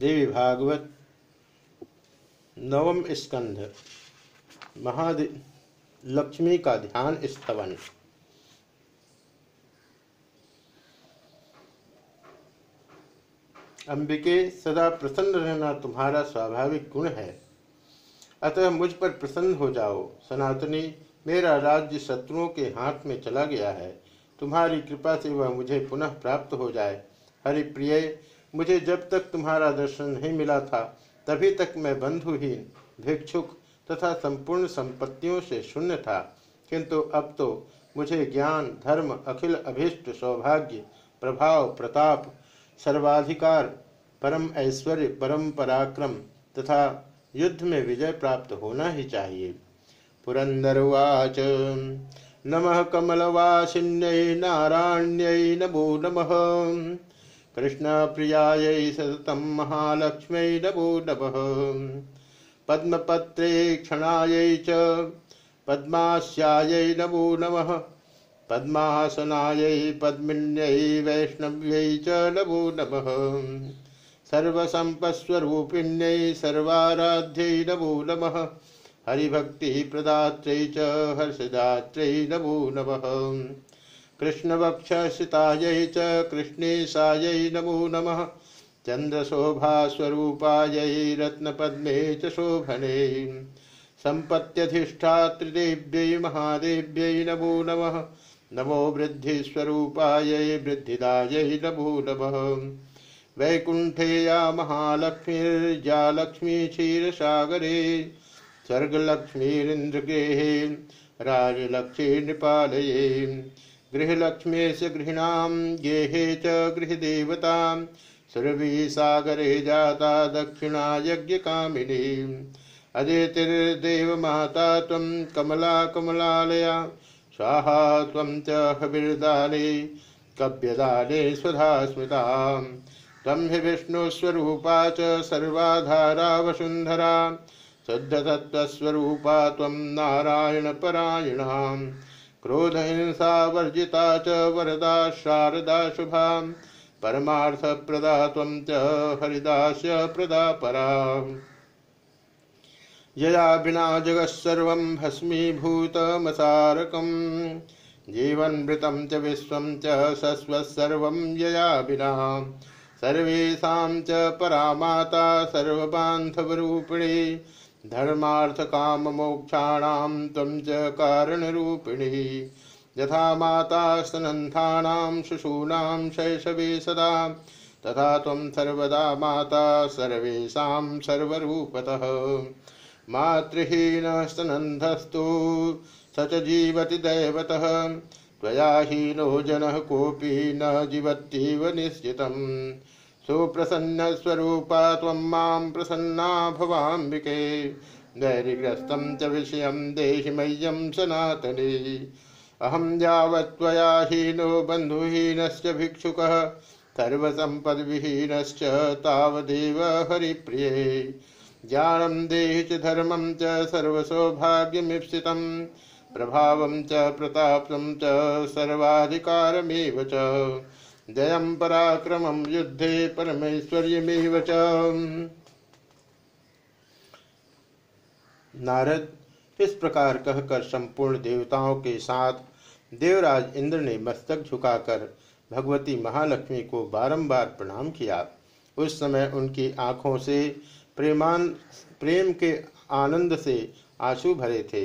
देवी भागवत नवम स्कंध लक्ष्मी का ध्यान स्तवन। अंबिके सदा प्रसन्न रहना तुम्हारा स्वाभाविक गुण है। अतः मुझ पर प्रसन्न हो जाओ। सनातनी, मेरा राज्य शत्रुओं के हाथ में चला गया है। तुम्हारी कृपा से वह मुझे पुनः प्राप्त हो जाए। हरिप्रिय मुझे जब तक तुम्हारा दर्शन नहीं मिला था, तभी तक मैं बंधुहीन भिक्षुक तथा संपूर्ण संपत्तियों से शून्य था। किंतु अब तो मुझे ज्ञान, धर्म, अखिल, अभिष्ट, सौभाग्य, प्रभाव, प्रताप, सर्वाधिकार, परम ऐश्वर्य, परम पराक्रम तथा युद्ध में विजय प्राप्त होना ही चाहिए। पुरंदर पुरंदरवाच। नमः कमलवासिन्यै नारायण्यै नमो नमः। कृष्णप्रियायै सततं महालक्ष्म्यै नमो नमः पद्मपत्रे क्षणायै च पद्मास्यायै नमो नमः। पद्मासनायै पद्मिन्यै वैष्णव्यै च नमो नमः। सर्वसम्पत्स्वरूपिण्यै सर्वाराध्यै नमो नमः। हरिभक्तिप्रदात्रै च हर्षदात्रै नमो नमः। कृष्णवक्षसितायै च नमो नमः। चन्द्रशोभास्वरूपायै रत्नपद्मे च शोभने। सम्पत्यधिष्ठात्रिदेव्यै महादेव्यै नमो नमः। नमो वृद्धिस्वरूपायै वृद्धिदायै नमो नमः। वैकुण्ठे या महालक्ष्मीर्या लक्ष्मी क्षीरसागरे राजलक्ष्मी नृपालये गृहलक्ष्मीस्य गृहिणां गेहे च गृहदेवतां। सुरभि सागरे जाता दक्षिणा यज्ञकामिनी अदितिर्देवमाता त्वं कमला कमलालया। स्वाहा त्वं च हविर्दाने, कव्यदाने स्वधा स्मृता। त्वं हि विष्णुस्वरूपा च सर्वाधारा वसुन्धरा। शुद्धतत्त्वस्वरूपा त्वं नारायणपरायणा क्रोधहिंसा वर्जिता च वरदा शारदा शुभा। परमार्थप्रदा त्वं च हरिदास्य प्रदा परा। यया विना जगत्सर्वं भस्मीभूतमसारकम् जीवन्मृतं च विश्वं च शश्वत्सर्वं यया विना। सर्वेषां च परामाता सर्वबान्धवरूपिणी। धर्मार्थकाममोक्षाणां त्वं च कारणरूपिणी। यथा माता स्तनन्थानां शिशूनां शैशवे सदा। तथा त्वं सर्वदा माता सर्वेषां सर्वरूपतः। मातृहीनस्तनन्धस्तु स च जीवति दैवतः। त्वया हीनो जनः कोऽपि न जीवत्येव निश्चितम्। सुप्रसन्नस्वरूपा त्वं माँ प्रसन्ना भवाम्बिके। दैर्यग्रस्तं च विषयं देहि मह्यं सनातने। अहं यावत् त्वया हीनो बन्धुहीनश्च भिक्षुकः, सर्वसम्पद्विहीनश्च तावदेव हरिप्रिये। ज्ञानं देहि च धर्मं च सर्वसौभाग्यमीप्सितं प्रभावं च प्रतापं च सर्वाधिकारमेव च। जयं पराक्रमं युद्धे परमेश्वर्यमेव च। नारद, इस प्रकार कहकर संपूर्ण देवताओं के साथ देवराज इंद्र ने मस्तक झुकाकर भगवती महालक्ष्मी को बारंबार प्रणाम किया। उस समय उनकी आँखों से प्रेमान, प्रेम के आनंद से आँसू भरे थे।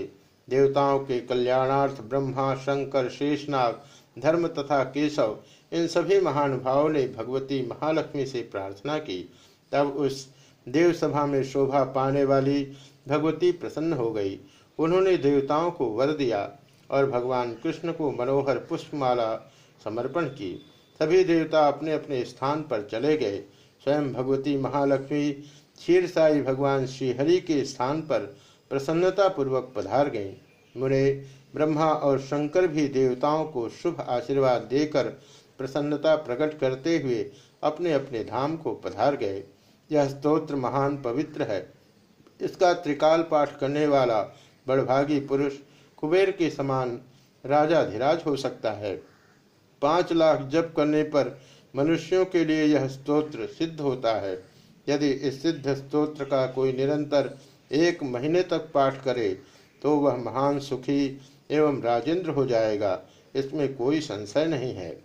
देवताओं के कल्याणार्थ ब्रह्मा, शंकर, शेषनाग, धर्म तथा केशव इन सभी महानुभावों ने भगवती महालक्ष्मी से प्रार्थना की। तब उस देव सभा में शोभा पाने वाली भगवती प्रसन्न हो गई। उन्होंने देवताओं को वर दिया और भगवान कृष्ण को मनोहर पुष्पमाला समर्पण की। सभी देवता अपने अपने स्थान पर चले गए। स्वयं भगवती महालक्ष्मी क्षीरसाई भगवान श्रीहरि के स्थान पर प्रसन्नता पूर्वक पधार गए मुने ब्रह्मा और शंकर भी देवताओं को शुभ आशीर्वाद देकर प्रसन्नता प्रकट करते हुए अपने अपने धाम को पधार गए। यह स्तोत्र महान पवित्र है। इसका त्रिकाल पाठ करने वाला बड़भागी पुरुष कुबेर के समान राजाधिराज हो सकता है। पाँच लाख जप करने पर मनुष्यों के लिए यह स्तोत्र सिद्ध होता है। यदि इस सिद्ध स्तोत्र का कोई निरंतर एक महीने तक पाठ करे तो वह महान सुखी एवं राजेंद्र हो जाएगा। इसमें कोई संशय नहीं है।